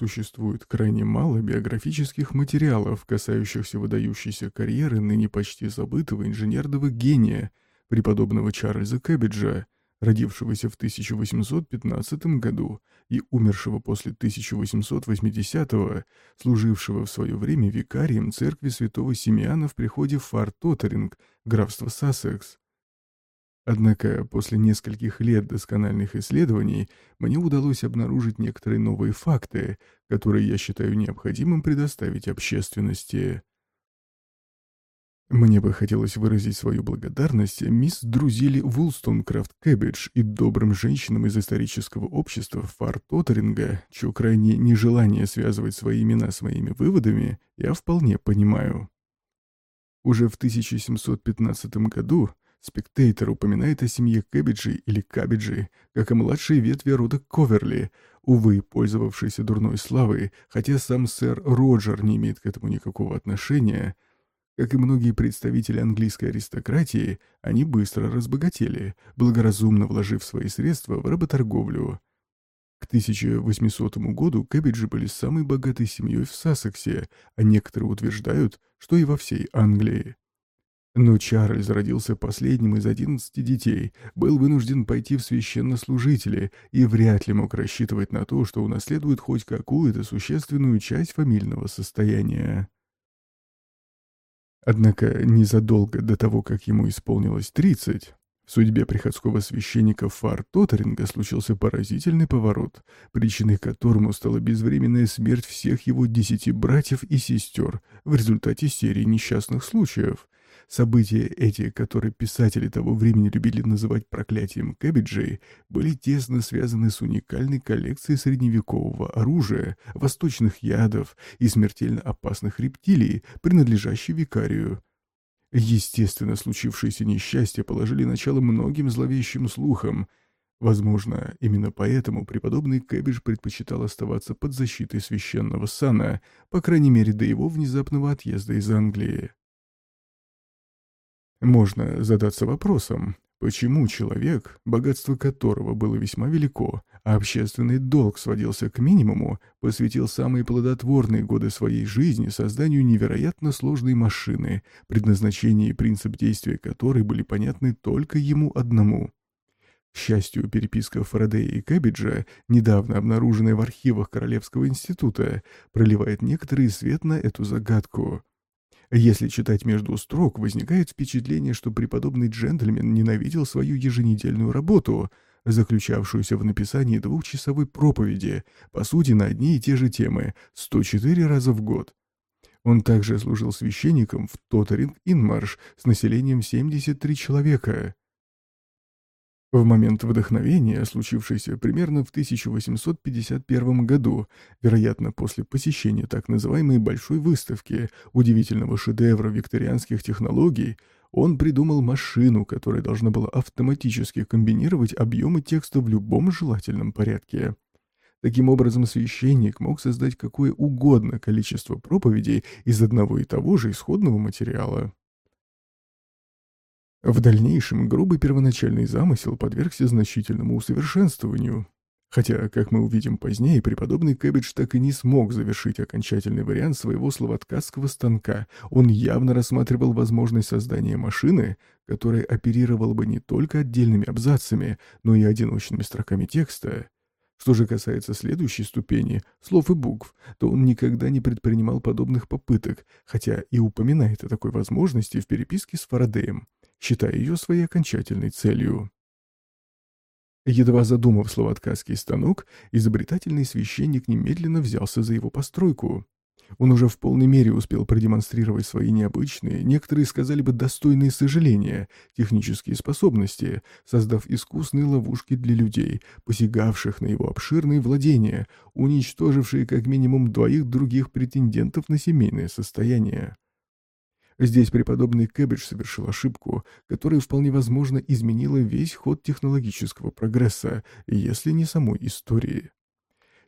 Существует крайне мало биографических материалов, касающихся выдающейся карьеры ныне почти забытого инженерного гения, преподобного Чарльза Кэббиджа, родившегося в 1815 году и умершего после 1880-го, служившего в свое время викарием церкви святого Симеана в приходе Фар-Тоттеринг, графство Сассекс. Однако после нескольких лет доскональных исследований мне удалось обнаружить некоторые новые факты, которые я считаю необходимым предоставить общественности. Мне бы хотелось выразить свою благодарность мисс Друзили Вулстонкрафт Кэббидж и добрым женщинам из исторического общества Фар Тоттеринга, чье крайнее нежелание связывать свои имена с моими выводами, я вполне понимаю. Уже в 1715 году Spectator упоминает о семье Кэббиджи или Кабиджи, как о младшей ветви рода Коверли, увы, пользовавшейся дурной славой, хотя сам сэр Роджер не имеет к этому никакого отношения – как и многие представители английской аристократии, они быстро разбогатели, благоразумно вложив свои средства в работорговлю. К 1800 году Кэббиджи были самой богатой семьей в Сассексе, а некоторые утверждают, что и во всей Англии. Но Чарльз родился последним из одиннадцати детей, был вынужден пойти в священнослужители и вряд ли мог рассчитывать на то, что унаследует хоть какую-то существенную часть фамильного состояния. Однако незадолго до того, как ему исполнилось 30, в судьбе приходского священника Фар Тоттеринга случился поразительный поворот, причиной которому стала безвременная смерть всех его десяти братьев и сестер в результате серии несчастных случаев – События эти, которые писатели того времени любили называть проклятием Кэббиджей, были тесно связаны с уникальной коллекцией средневекового оружия, восточных ядов и смертельно опасных рептилий, принадлежащей викарию. Естественно, случившиеся несчастья положили начало многим зловещим слухам. Возможно, именно поэтому преподобный Кэббидж предпочитал оставаться под защитой священного сана, по крайней мере до его внезапного отъезда из Англии. Можно задаться вопросом, почему человек, богатство которого было весьма велико, а общественный долг сводился к минимуму, посвятил самые плодотворные годы своей жизни созданию невероятно сложной машины, предназначение и принцип действия которой были понятны только ему одному. К счастью, переписка Фарадея и Кэббиджа, недавно обнаруженная в архивах Королевского института, проливает некоторый свет на эту загадку. Если читать между строк, возникает впечатление, что преподобный джентльмен ненавидел свою еженедельную работу, заключавшуюся в написании двухчасовой проповеди, по сути, на одни и те же темы, 104 раза в год. Он также служил священником в Тоттеринг-Инмарш с населением 73 человека. В момент вдохновения, случившийся примерно в 1851 году, вероятно, после посещения так называемой «большой выставки» удивительного шедевра викторианских технологий, он придумал машину, которая должна была автоматически комбинировать объемы текста в любом желательном порядке. Таким образом, священник мог создать какое угодно количество проповедей из одного и того же исходного материала. В дальнейшем грубый первоначальный замысел подвергся значительному усовершенствованию. Хотя, как мы увидим позднее, преподобный Кэббидж так и не смог завершить окончательный вариант своего словоткацкого станка. Он явно рассматривал возможность создания машины, которая оперировала бы не только отдельными абзацами, но и одиночными строками текста. Что же касается следующей ступени, слов и букв, то он никогда не предпринимал подобных попыток, хотя и упоминает о такой возможности в переписке с Фарадеем считая ее своей окончательной целью. Едва задумав словоткацкий станок, изобретательный священник немедленно взялся за его постройку. Он уже в полной мере успел продемонстрировать свои необычные, некоторые сказали бы достойные сожаления, технические способности, создав искусные ловушки для людей, посягавших на его обширные владения, уничтожившие как минимум двоих других претендентов на семейное состояние. Здесь преподобный Кэббидж совершил ошибку, которая вполне возможно изменила весь ход технологического прогресса, если не самой истории.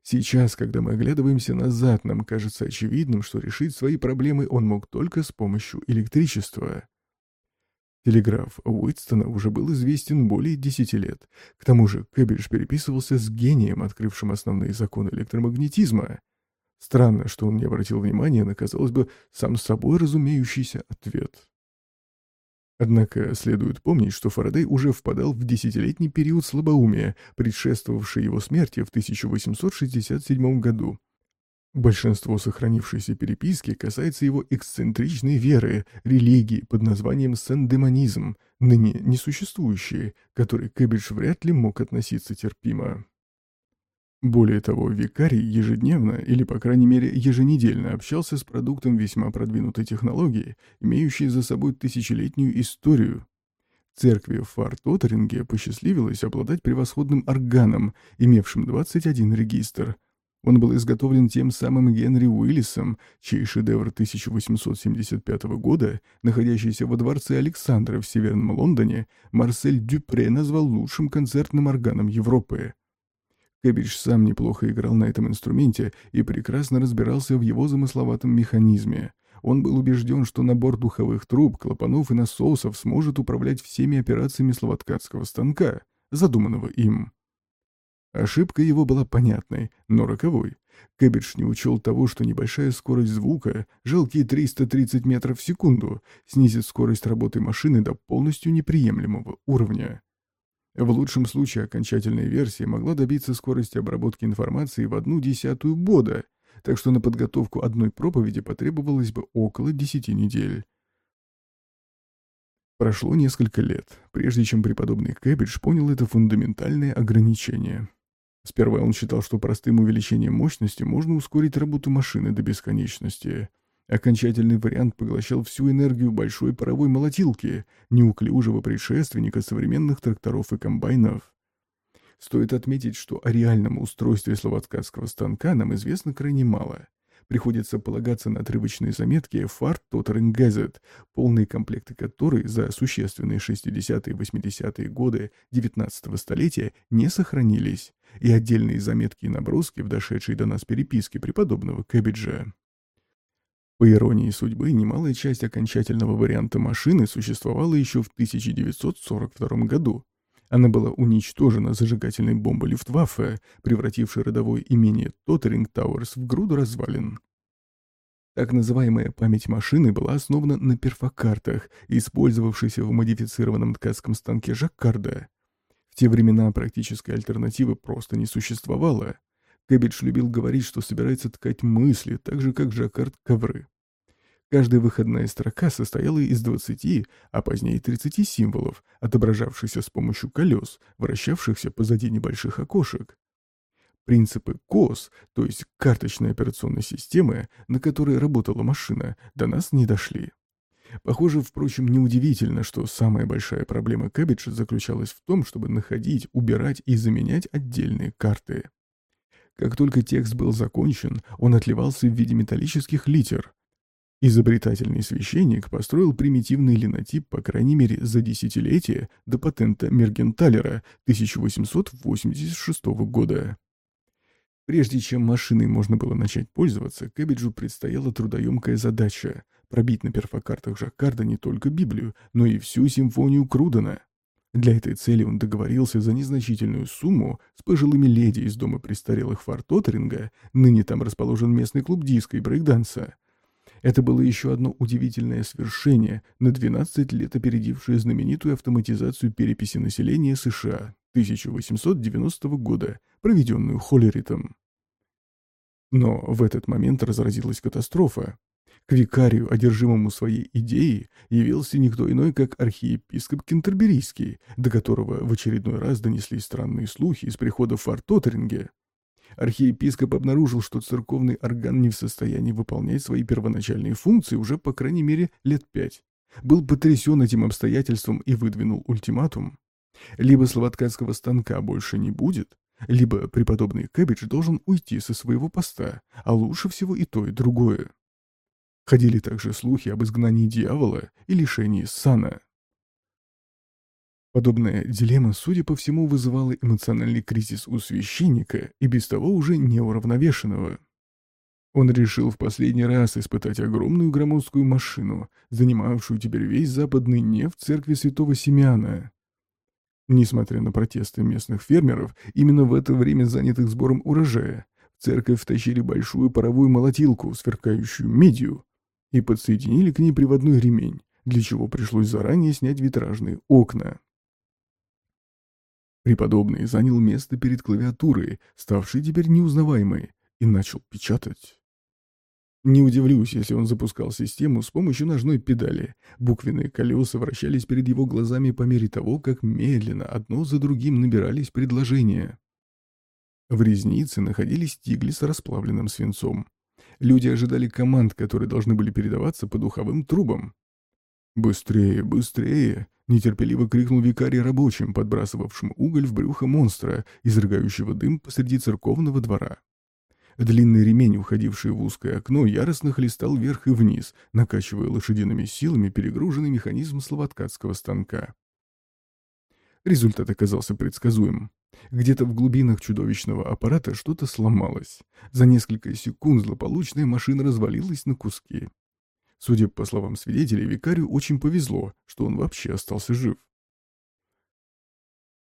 Сейчас, когда мы оглядываемся назад, нам кажется очевидным, что решить свои проблемы он мог только с помощью электричества. Телеграф Уитстона уже был известен более десяти лет. К тому же Кэббидж переписывался с гением, открывшим основные законы электромагнетизма — Странно, что он не обратил внимания на, казалось бы, сам собой разумеющийся ответ. Однако следует помнить, что Фарадей уже впадал в десятилетний период слабоумия, предшествовавший его смерти в 1867 году. Большинство сохранившейся переписки касается его эксцентричной веры, религии под названием сандемонизм, ныне несуществующей, которой Кэббидж вряд ли мог относиться терпимо. Более того, викарий ежедневно, или по крайней мере еженедельно общался с продуктом весьма продвинутой технологии, имеющей за собой тысячелетнюю историю. Церкви в Фарт-Отеринге посчастливилось обладать превосходным органом, имевшим 21 регистр. Он был изготовлен тем самым Генри Уиллисом, чей шедевр 1875 года, находящийся во дворце Александра в Северном Лондоне, Марсель Дюпре назвал лучшим концертным органом Европы. Кэббидж сам неплохо играл на этом инструменте и прекрасно разбирался в его замысловатом механизме. Он был убежден, что набор духовых труб, клапанов и насосов сможет управлять всеми операциями словоткацкого станка, задуманного им. Ошибка его была понятной, но роковой. Кэббидж не учел того, что небольшая скорость звука, жалкие 330 метров в секунду, снизит скорость работы машины до полностью неприемлемого уровня. В лучшем случае окончательная версия могла добиться скорости обработки информации в одну десятую бода, так что на подготовку одной проповеди потребовалось бы около десяти недель. Прошло несколько лет, прежде чем преподобный Кэббидж понял это фундаментальное ограничение. Сперва он считал, что простым увеличением мощности можно ускорить работу машины до бесконечности — Окончательный вариант поглощал всю энергию большой паровой молотилки, неуклюжего предшественника современных тракторов и комбайнов. Стоит отметить, что о реальном устройстве словацкого станка нам известно крайне мало. Приходится полагаться на отрывочные заметки «Фарт Тоттеринг Газет», полные комплекты которой за существенные 60-е и 80-е годы XIX столетия не сохранились, и отдельные заметки и наброски в дошедшей до нас переписке преподобного Кэббиджа. По иронии судьбы, немалая часть окончательного варианта машины существовала еще в 1942 году. Она была уничтожена зажигательной бомбой Люфтваффе, превратившей родовое имение Тоттеринг Тауэрс в груду развалин. Так называемая память машины была основана на перфокартах, использовавшейся в модифицированном ткацком станке Жаккарда. В те времена практической альтернативы просто не существовало. Кэббидж любил говорить, что собирается ткать мысли, так же, как Жаккард ковры. Каждая выходная строка состояла из 20, а позднее 30 символов, отображавшихся с помощью колес, вращавшихся позади небольших окошек. Принципы КОС, то есть карточной операционной системы, на которой работала машина, до нас не дошли. Похоже, впрочем, неудивительно, что самая большая проблема Кэббиджа заключалась в том, чтобы находить, убирать и заменять отдельные карты. Как только текст был закончен, он отливался в виде металлических литер, Изобретательный священник построил примитивный линотип, по крайней мере, за десятилетие до патента Мергенталера 1886 года. Прежде чем машиной можно было начать пользоваться, Кэббиджу предстояла трудоемкая задача – пробить на перфокартах Жаккарда не только Библию, но и всю симфонию Крудена. Для этой цели он договорился за незначительную сумму с пожилыми леди из дома престарелых Фартотеринга, ныне там расположен местный клуб диска и брейкданса, это было еще одно удивительное свершение, на 12 лет опередившее знаменитую автоматизацию переписи населения США 1890 года, проведенную Холлеритом. Но в этот момент разразилась катастрофа. К викарию, одержимому своей идеей, явился никто иной, как архиепископ Кентерберийский, до которого в очередной раз донеслись странные слухи из прихода в Фартотеринге. Архиепископ обнаружил, что церковный орган не в состоянии выполнять свои первоначальные функции уже по крайней мере лет пять. Был потрясен этим обстоятельством и выдвинул ультиматум. Либо словоткацкого станка больше не будет, либо преподобный Кэббидж должен уйти со своего поста, а лучше всего и то, и другое. Ходили также слухи об изгнании дьявола и лишении сана. Подобная дилемма, судя по всему, вызывала эмоциональный кризис у священника и без того уже неуравновешенного. Он решил в последний раз испытать огромную громоздкую машину, занимавшую теперь весь западный неф церкви святого Симеона. Несмотря на протесты местных фермеров, именно в это время занятых сбором урожая, в церковь втащили большую паровую молотилку, сверкающую медью, и подсоединили к ней приводной ремень, для чего пришлось заранее снять витражные окна. Преподобный занял место перед клавиатурой, ставшей теперь неузнаваемой, и начал печатать. Не удивлюсь, если он запускал систему с помощью ножной педали. Буквенные колеса вращались перед его глазами по мере того, как медленно одно за другим набирались предложения. В резнице находились тигли с расплавленным свинцом. Люди ожидали команд, которые должны были передаваться по духовым трубам. «Быстрее, быстрее!» — нетерпеливо крикнул викарий рабочим, подбрасывавшим уголь в брюхо монстра, изрыгающего дым посреди церковного двора. Длинный ремень, уходивший в узкое окно, яростно хлестал вверх и вниз, накачивая лошадиными силами перегруженный механизм словоткацкого станка. Результат оказался предсказуем. Где-то в глубинах чудовищного аппарата что-то сломалось. За несколько секунд злополучная машина развалилась на куски. Судя по словам свидетелей, викарию очень повезло, что он вообще остался жив.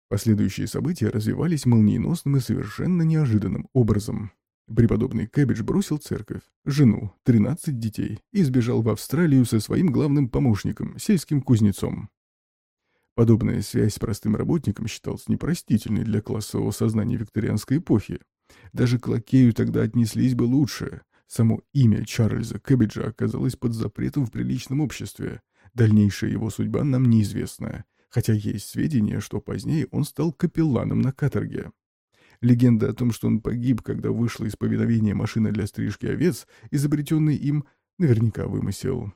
Последующие события развивались молниеносным и совершенно неожиданным образом. Преподобный Кэббидж бросил церковь, жену, 13 детей и сбежал в Австралию со своим главным помощником, сельским кузнецом. Подобная связь с простым работником считалась непростительной для классового сознания викторианской эпохи. Даже к лакею тогда отнеслись бы лучше. Само имя Чарльза Кэббиджа оказалось под запретом в приличном обществе. Дальнейшая его судьба нам неизвестна, хотя есть сведения, что позднее он стал капелланом на каторге. Легенда о том, что он погиб, когда вышла из повиновения машина для стрижки овец, изобретенный им, наверняка вымысел.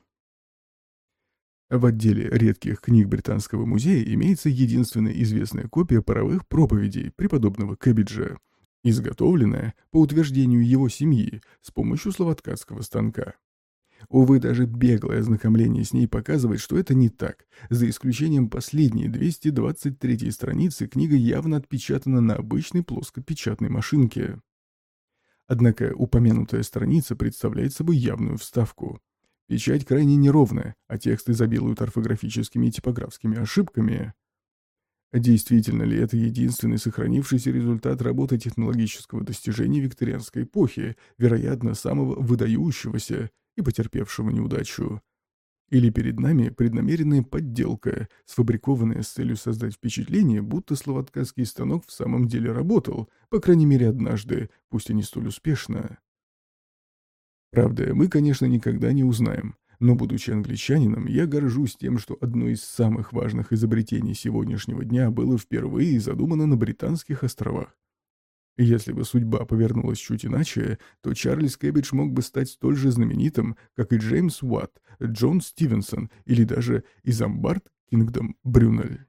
В отделе редких книг Британского музея имеется единственная известная копия паровых проповедей преподобного Кэббиджа, изготовленная, по утверждению его семьи, с помощью словоткацкого станка. Увы, даже беглое ознакомление с ней показывает, что это не так. За исключением последней 223 страницы книга явно отпечатана на обычной плоскопечатной машинке. Однако упомянутая страница представляет собой явную вставку. Печать крайне неровная, а тексты изобилуют орфографическими и типографскими ошибками. Действительно ли это единственный сохранившийся результат работы технологического достижения викторианской эпохи, вероятно, самого выдающегося и потерпевшего неудачу? Или перед нами преднамеренная подделка, сфабрикованная с целью создать впечатление, будто словоткацкий станок в самом деле работал, по крайней мере однажды, пусть и не столь успешно? Правда, мы, конечно, никогда не узнаем, но, будучи англичанином, я горжусь тем, что одно из самых важных изобретений сегодняшнего дня было впервые задумано на Британских островах. Если бы судьба повернулась чуть иначе, то Чарльз Кэббидж мог бы стать столь же знаменитым, как и Джеймс Уатт, Джон Стивенсон или даже Изамбард Кингдом Брюнель.